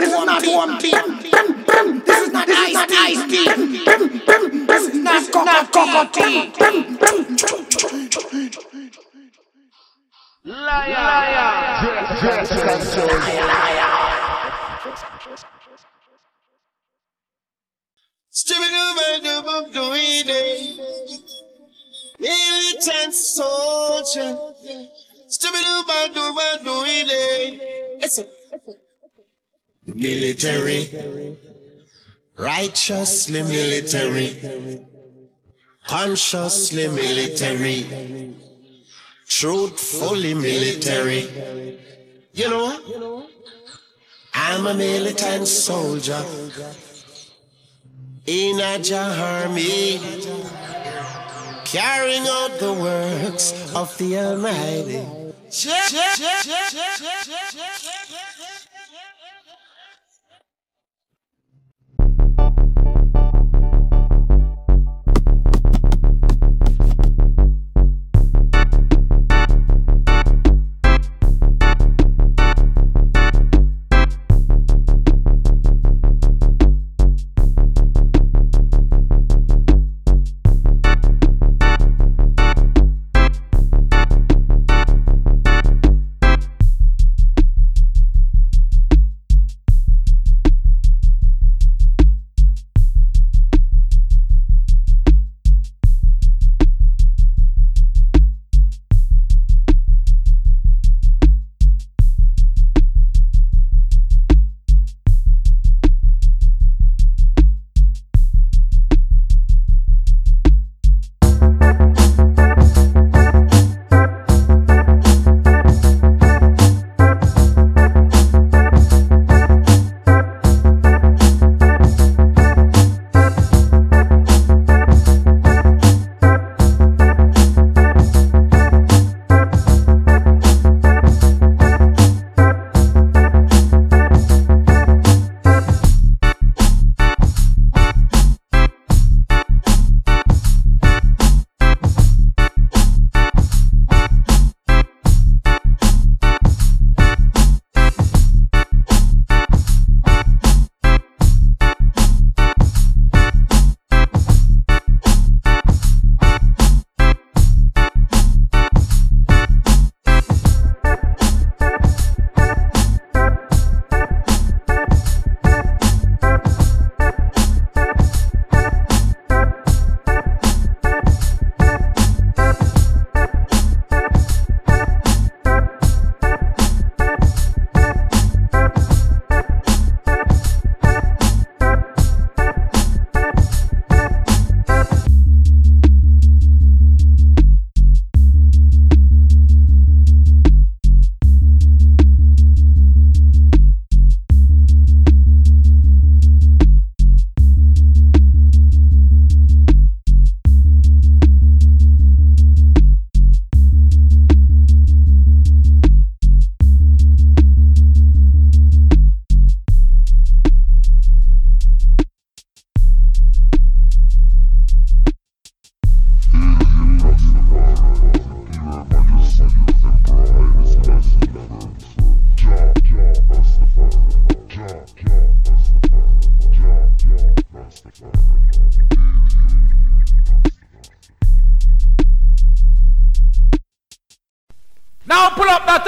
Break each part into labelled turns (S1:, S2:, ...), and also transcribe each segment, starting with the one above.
S1: not this is not one tea. This is not iced tea. This is not cocoa tea.
S2: Liar, liar, Jessica Soldier.
S3: Militant soldier. It's a military, righteously military, consciously military, truthfully military. You know? I'm a militant soldier in a army, carrying out the works of the Almighty.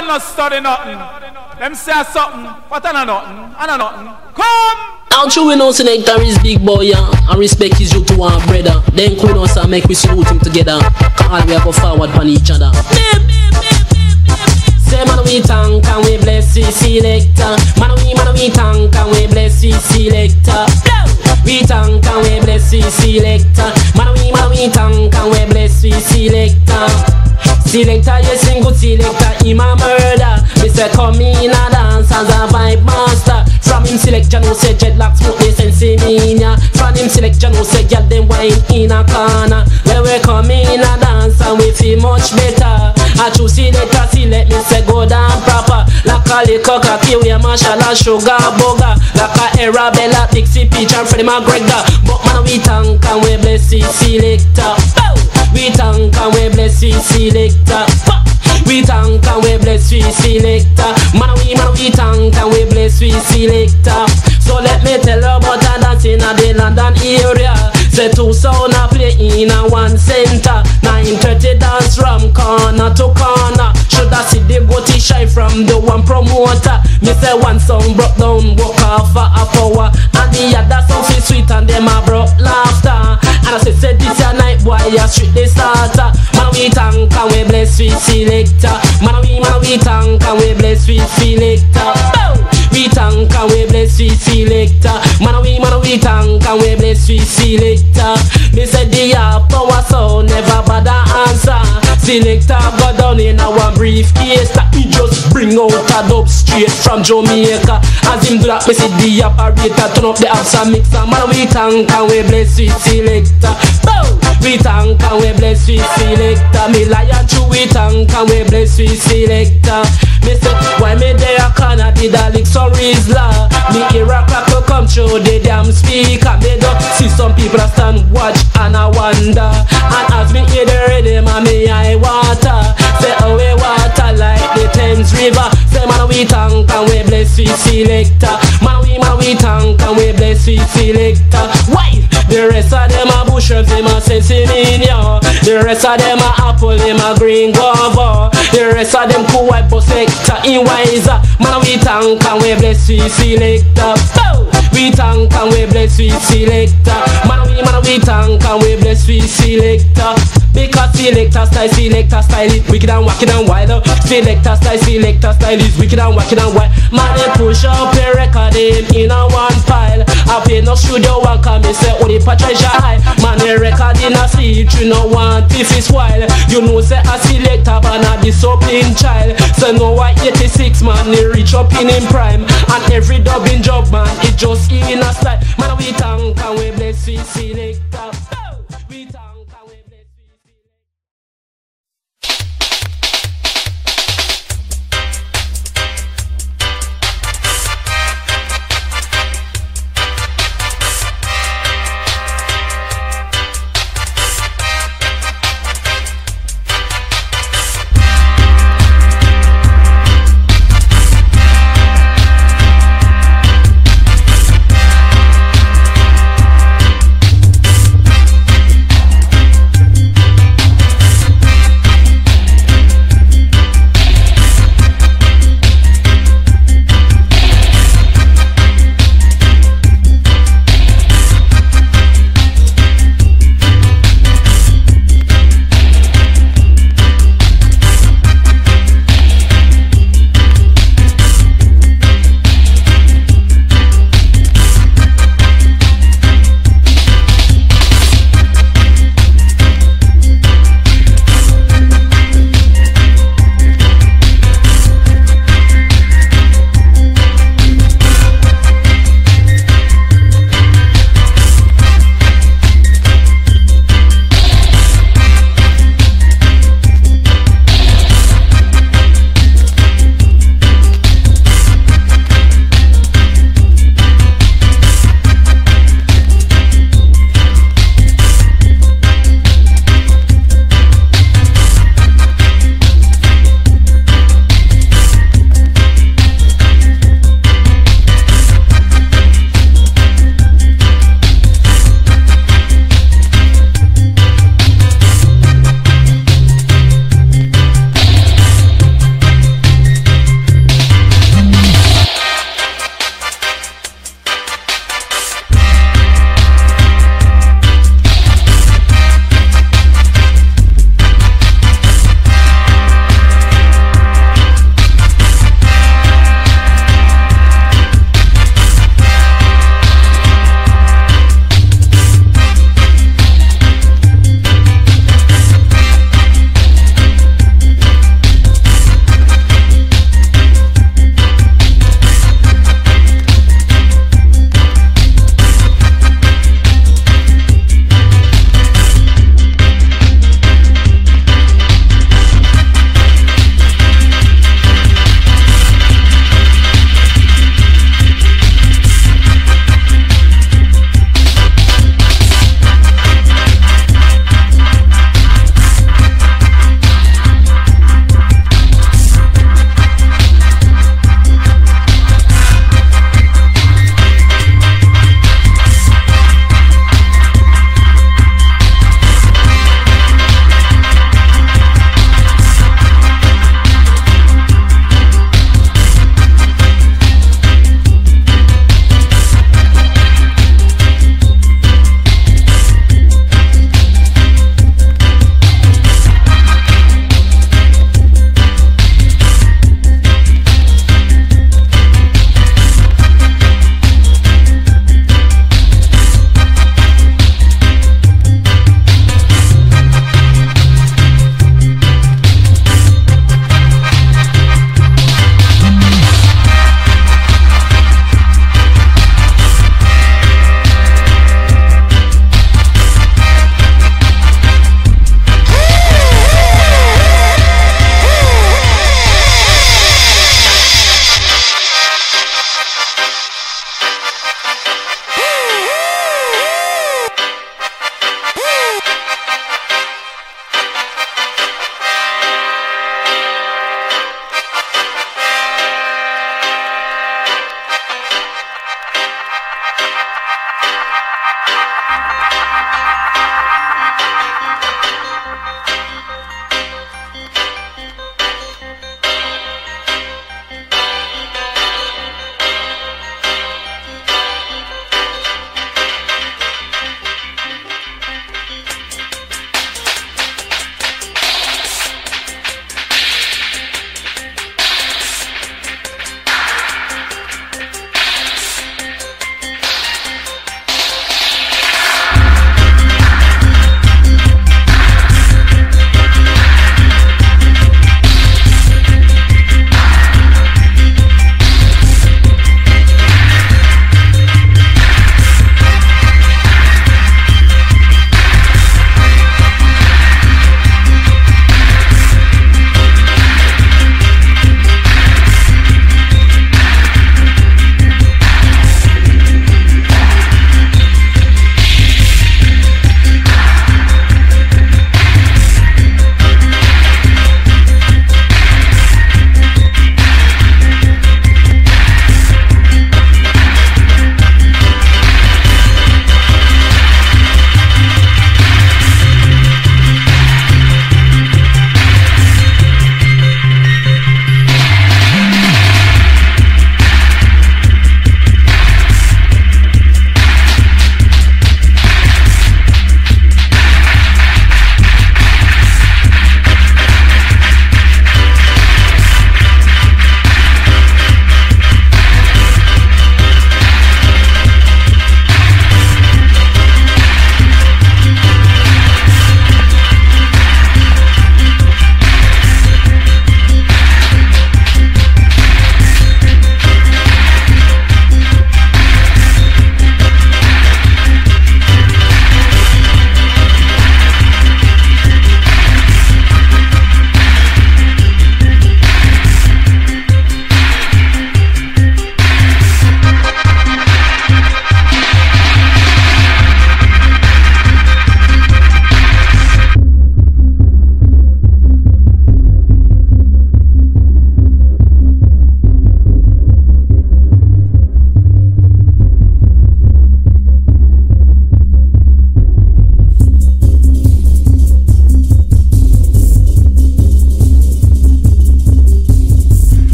S4: Not study nothing. Them say something, but I know nothing. I know nothing. Come!
S5: Out you we know selector is big boy yeah, and respect is due to our brother. Then cool us and make we salute him together. Cause we have go forward on each other. Say man we thank and we bless the selector. Man we man we thank and we bless the selector. We thank and we bless the selector. Man we man we thank and we bless the selector. Selector, you sing good selector, him a murder. Say come in a dance as a vibe master. From him select, no say dreadlocks smoke they sense ya. From him select, no say girl them wine in a corner. Where we come in a dance and we feel much better. I choose selector, select me say go down proper. Like a little cocky, we a mashallah sugar bugger. Like a Arabella, Dixie Peach and Freddie McGregor. But man we thank and we bless the selector. We thank and we bless the selector. We thank and we bless we selector. Man we man we thank and we bless sweet selector. So let me tell you about a dance in the London area. Say two sound a play in a one center. 930 dance from corner to corner. Shoulda see the goatee shy from the one promoter. Me say one song broke down, walk off a power, and the other song feel sweet and them a broke laughter. And I say say this a night boy a street they starter. Man we thank and we bless sweet selector. Man we man we thank and we bless sweet selector. We thank and we bless sweet selector. Man we man we thank and we bless sweet selector. Me say the power sound never bother answer. Selector go down in our briefcase that he just bring out a dub straight from Jamaica. As him do that, me see the operator turn up the apps and mixer. Man we thank and we bless sweet selector. Bow! We thank and we bless sweet selector. Me lion true we thank and we bless sweet selector. Me say why me there corner did a lick so Rizla Me hear a crackle come through the damn speaker Me do see some people a stand watch and I wonder And as me hear the rhythm me eye water Say oh we water like the Thames River. Say man we thank and we bless sweet selector. Man we man we thank and we bless sweet selector. Why? The rest of them a bush herbs, them a sesame The rest of them a apple, them a green guava. The rest of them cool white but sector in wiser Man we thank and we bless we selector! We thank and we bless we selector. Man we man we thank and we bless we selector because selector style, selector style is wicked and wacky and wild. Selector style, selector style is wicked and wacky and wild. Man, they push up a record in, a one pile. I pay no studio one come and say, oh, the Treasure Isle. Man, they record in a seat, you know want if it's wild. You know, say a selector, but not disciplined child. So no, why 86 man, they reach up in in prime. And every dubbing job, man, it just in a style. Man, we thank and we bless we selector.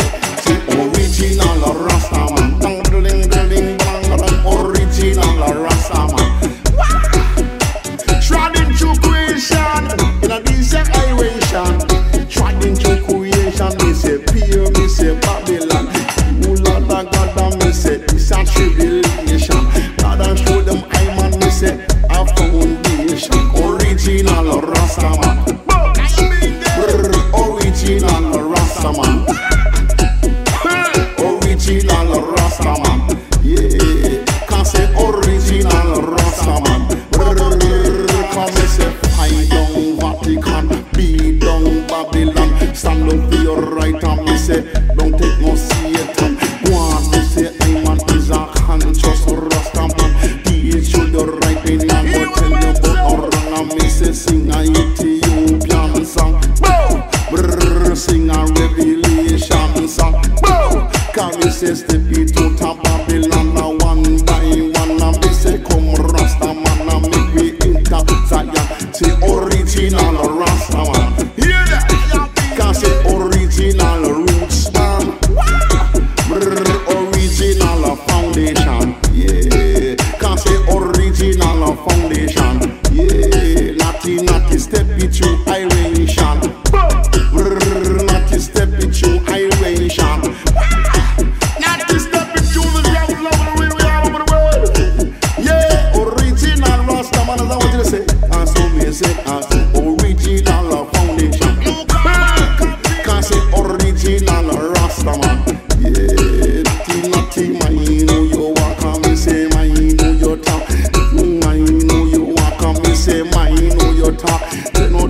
S5: And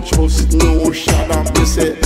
S6: trust no shadow. Me say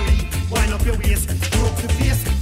S7: Hillary. Wind up your waist, up your face.